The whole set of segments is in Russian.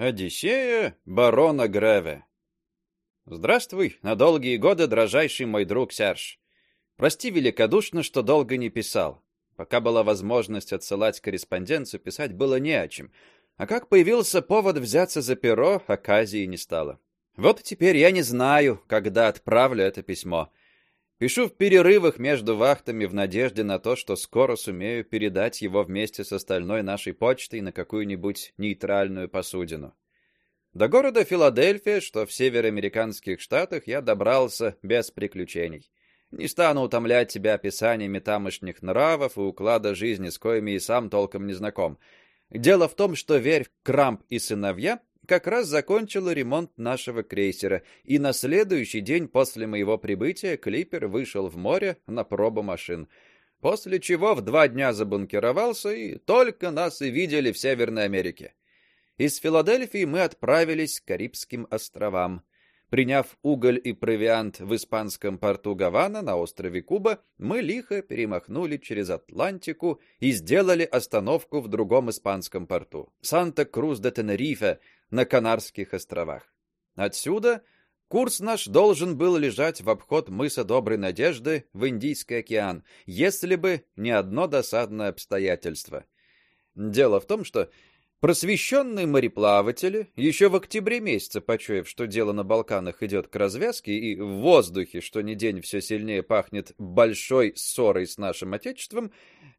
Одиссея барона Греве. Здравствуй, на долгие годы, дрожайший мой друг Серж. Прости великодушно, что долго не писал. Пока была возможность отсылать корреспонденцию, писать было не о чем. А как появился повод взяться за перо, оказии не стало. Вот теперь я не знаю, когда отправлю это письмо. Пишу в перерывах между вахтами в надежде на то, что скоро сумею передать его вместе с остальной нашей почтой на какую-нибудь нейтральную посудину. До города Филадельфия, что в североамериканских штатах, я добрался без приключений. Не стану утомлять тебя описаниями тамошних нравов и уклада жизни, с коими и сам толком не знаком. Дело в том, что верь Крамп и сыновья как раз закончила ремонт нашего крейсера, и на следующий день после моего прибытия клипер вышел в море на пробу машин. После чего в два дня забункировался, и только нас и видели в Северной Америке. Из Филадельфии мы отправились к Карибским островам. Приняв уголь и провиант в испанском порту Гавана на острове Куба, мы лихо перемахнули через Атлантику и сделали остановку в другом испанском порту Санта-Крус-де-Тенерифе, на Канарских островах. Отсюда курс наш должен был лежать в обход мыса Доброй Надежды в Индийский океан, если бы не одно досадное обстоятельство. Дело в том, что Просвещенные мореплаватели, еще в октябре месяце почуяв, что дело на Балканах идет к развязке, и в воздухе, что ни день все сильнее пахнет большой ссорой с нашим Отечеством,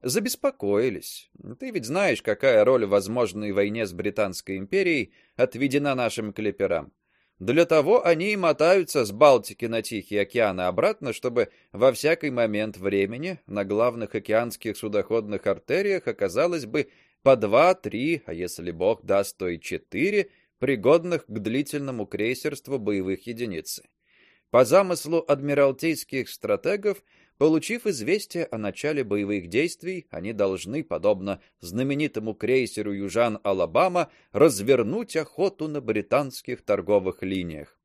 забеспокоились. Ты ведь знаешь, какая роль в возможной войне с Британской империей отведена нашим клеперам. Для того они и мотаются с Балтики на Тихий океан и обратно, чтобы во всякий момент времени на главных океанских судоходных артериях оказалось бы по два-три, а если бог даст, то и четыре пригодных к длительному крейсерству боевых единиц. По замыслу адмиралтейских стратегов, получив известие о начале боевых действий, они должны, подобно знаменитому крейсеру Южан Алабама, развернуть охоту на британских торговых линиях.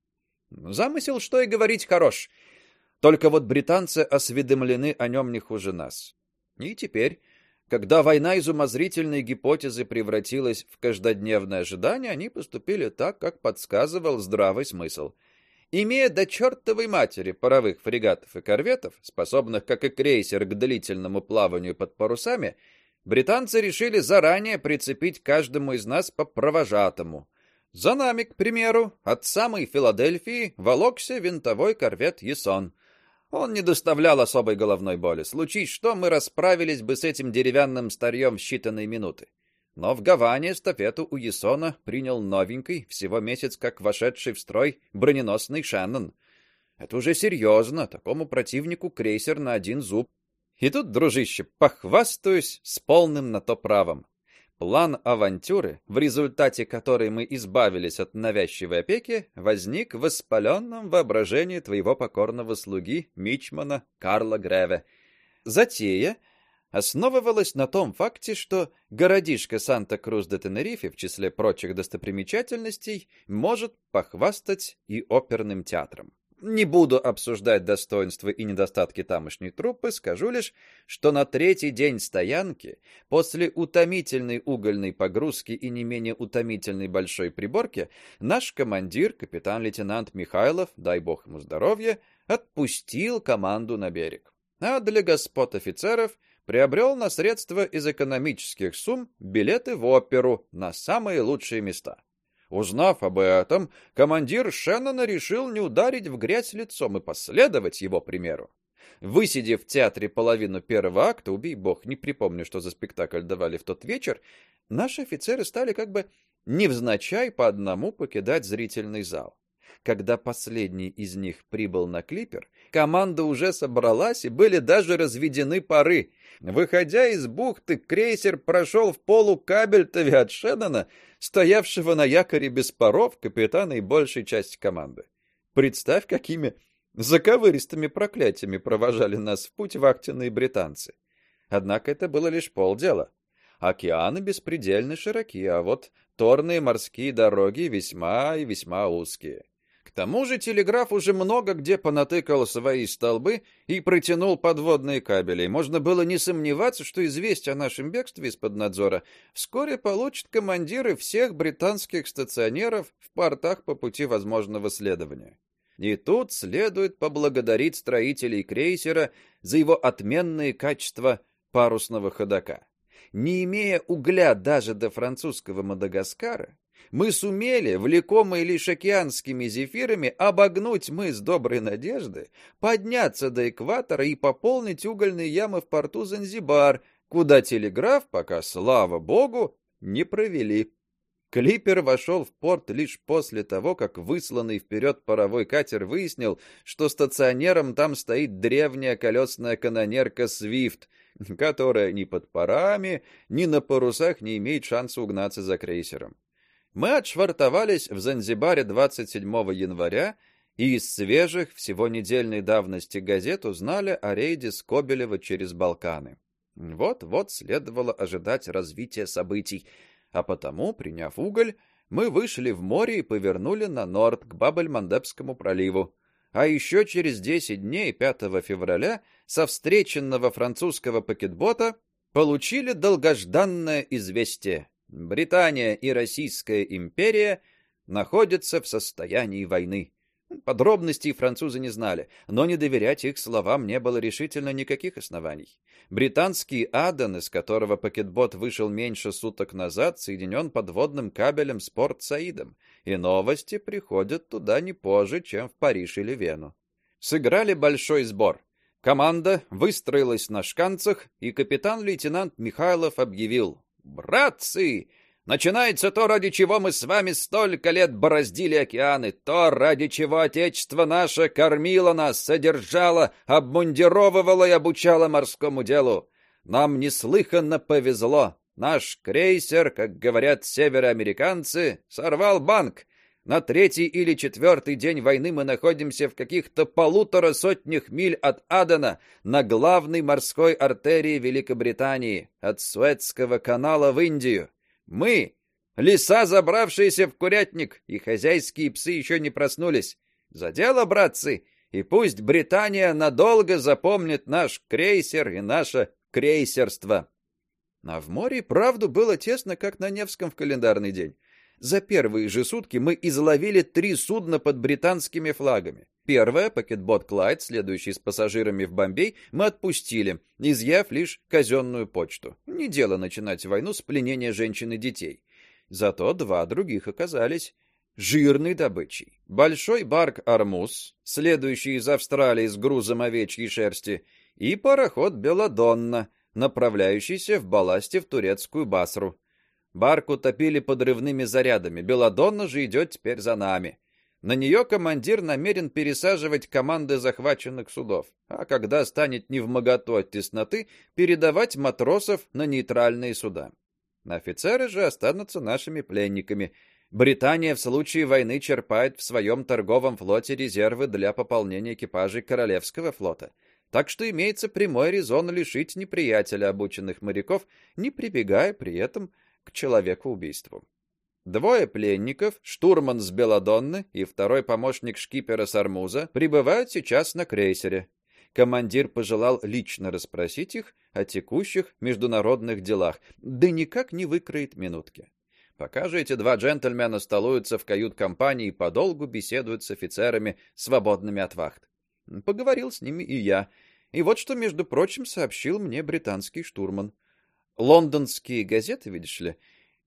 Замысел, что и говорить, хорош. Только вот британцы осведомлены о нем не хуже нас. И теперь когда война из умозрительной гипотезы превратилась в каждодневное ожидание, они поступили так, как подсказывал здравый смысл. Имея до чертовой матери паровых фрегатов и корветов, способных, как и крейсер, к длительному плаванию под парусами, британцы решили заранее прицепить каждому из нас по провожатому. За нами, к примеру, от самой Филадельфии волокся винтовой корвет Ясон — он не доставлял особой головной боли. Случись что, мы расправились бы с этим деревянным старьем в считанные минуты. Но в Гаване эстафету у Ясона принял новенький, всего месяц как вошедший в строй, броненосный Шеннон. Это уже серьезно, такому противнику крейсер на один зуб. И тут, дружище, похвастаюсь с полным на то правом. План авантюры, в результате которой мы избавились от навязчивой опеки, возник в воспаленном воображении твоего покорного слуги Мичмана Карла Греве. Затея основывалась на том факте, что городишко Санта-Крус-де-Тенерифе в числе прочих достопримечательностей может похвастать и оперным театром. Не буду обсуждать достоинства и недостатки тамошней труппы, скажу лишь, что на третий день стоянки, после утомительной угольной погрузки и не менее утомительной большой приборки, наш командир, капитан-лейтенант Михайлов, дай бог ему здоровья, отпустил команду на берег. А для господ офицеров приобрел на средства из экономических сумм билеты в оперу на самые лучшие места. Узнав об этом, командир Шеннона решил не ударить в грязь лицом и последовать его примеру. Высидев в театре половину первого акта, убей бог, не припомню, что за спектакль давали в тот вечер, наши офицеры стали как бы невзначай по одному покидать зрительный зал. Когда последний из них прибыл на клипер, команда уже собралась и были даже разведены пары. Выходя из бухты, крейсер прошел в полу кабель-то от Шеннона, стоявшего на якоре без паров, капитана и большей части команды. Представь, какими заковыристыми проклятиями провожали нас в путь вахтенные британцы. Однако это было лишь полдела. Океаны беспредельно широки, а вот торные морские дороги весьма и весьма узкие. Тому же телеграф уже много где понатыкал свои столбы и протянул подводные кабели. Можно было не сомневаться, что известие о нашем бегстве из-под надзора вскоре получат командиры всех британских стационеров в портах по пути возможного следования. И тут следует поблагодарить строителей крейсера за его отменные качества парусного ходока. Не имея угля даже до французского Мадагаскара, мы сумели, влекомые лишь океанскими зефирами, обогнуть мыс Доброй Надежды, подняться до экватора и пополнить угольные ямы в порту Занзибар, куда телеграф, пока, слава богу, не провели. Клипер вошел в порт лишь после того, как высланный вперед паровой катер выяснил, что стационером там стоит древняя колесная канонерка «Свифт», которая ни под парами, ни на парусах не имеет шанса угнаться за крейсером. Мы отшвартовались в Занзибаре 27 января и из свежих, всего недельной давности газет узнали о рейде Скобелева через Балканы. Вот-вот следовало ожидать развития событий — а потому, приняв уголь, мы вышли в море и повернули на норд к Бабель-Мандебскому проливу. А еще через 10 дней, 5 февраля, со встреченного французского пакетбота получили долгожданное известие. Британия и Российская империя находятся в состоянии войны. Подробностей французы не знали, но не доверять их словам не было решительно никаких оснований. Британский Аден, из которого пакетбот вышел меньше суток назад, соединен подводным кабелем с Порт-Саидом, и новости приходят туда не позже, чем в Париж или Вену. Сыграли большой сбор. Команда выстроилась на шканцах, и капитан-лейтенант Михайлов объявил «Братцы, Начинается то, ради чего мы с вами столько лет бороздили океаны, то, ради чего Отечество наше кормило нас, содержало, обмундировывало и обучало морскому делу. Нам неслыханно повезло. Наш крейсер, как говорят североамериканцы, сорвал банк. На третий или четвертый день войны мы находимся в каких-то полутора сотнях миль от Адена, на главной морской артерии Великобритании, от Суэцкого канала в Индию. Мы, лиса, забравшиеся в курятник, и хозяйские псы еще не проснулись. За дело, братцы, и пусть Британия надолго запомнит наш крейсер и наше крейсерство. А в море правду было тесно, как на Невском в календарный день. За первые же сутки мы изловили три судна под британскими флагами. Первое, пакетбот Клайд, следующий с пассажирами в Бомбей, мы отпустили, изъяв лишь казенную почту. Не дело начинать войну с пленения женщин и детей. Зато два других оказались жирной добычей. Большой барк Армуз, следующий из Австралии с грузом овечьей шерсти, и пароход Беладонна, направляющийся в балласте в турецкую Басру. Барк утопили подрывными зарядами, Беладонна же идет теперь за нами. На нее командир намерен пересаживать команды захваченных судов, а когда станет невмоготу от тесноты, передавать матросов на нейтральные суда. Офицеры же останутся нашими пленниками. Британия в случае войны черпает в своем торговом флоте резервы для пополнения экипажей Королевского флота. Так что имеется прямой резон лишить неприятеля обученных моряков, не прибегая при этом к человекоубийству. Двое пленников, штурман с Беладонны и второй помощник шкипера с Армуза, прибывают сейчас на крейсере. Командир пожелал лично расспросить их о текущих международных делах, да никак не выкроет минутки. Пока же эти два джентльмена столуются в кают-компании и подолгу беседуют с офицерами, свободными от вахт. Поговорил с ними и я. И вот что, между прочим, сообщил мне британский штурман. Лондонские газеты, видишь ли,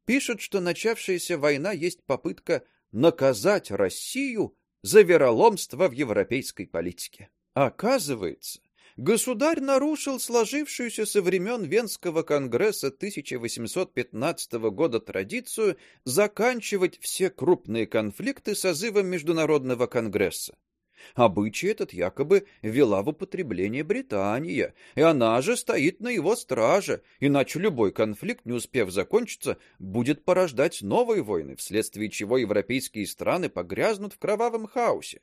пишут, что начавшаяся война есть попытка наказать Россию за вероломство в европейской политике. Оказывается, государь нарушил сложившуюся со времен Венского конгресса 1815 года традицию заканчивать все крупные конфликты созывом международного конгресса. Обычай этот якобы вела в употребление Британия, и она же стоит на его страже, иначе любой конфликт, не успев закончиться, будет порождать новые войны, вследствие чего европейские страны погрязнут в кровавом хаосе.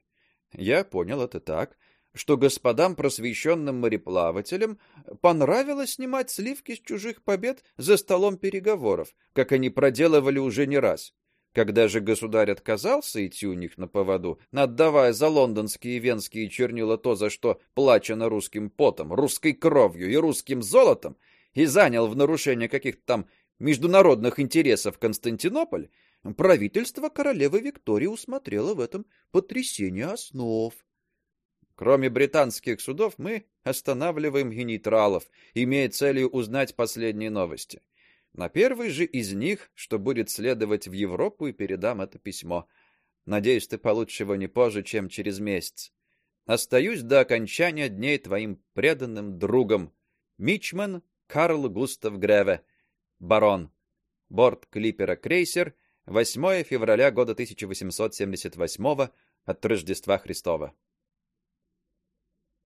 Я понял это так, что господам просвещенным мореплавателям понравилось снимать сливки с чужих побед за столом переговоров, как они проделывали уже не раз. Когда же государь отказался идти у них на поводу, отдавая за лондонские и венские чернила то, за что плачено русским потом, русской кровью и русским золотом, и занял в нарушение каких-то там международных интересов Константинополь, правительство королевы Виктории усмотрело в этом потрясение основ. Кроме британских судов, мы останавливаем и нейтралов, имея целью узнать последние новости. На первый же из них, что будет следовать в Европу, и передам это письмо. Надеюсь, ты получишь его не позже, чем через месяц. Остаюсь до окончания дней твоим преданным другом. Мичман Карл Густав Греве, барон. Борт клипера крейсер, 8 февраля года 1878 от Рождества Христова.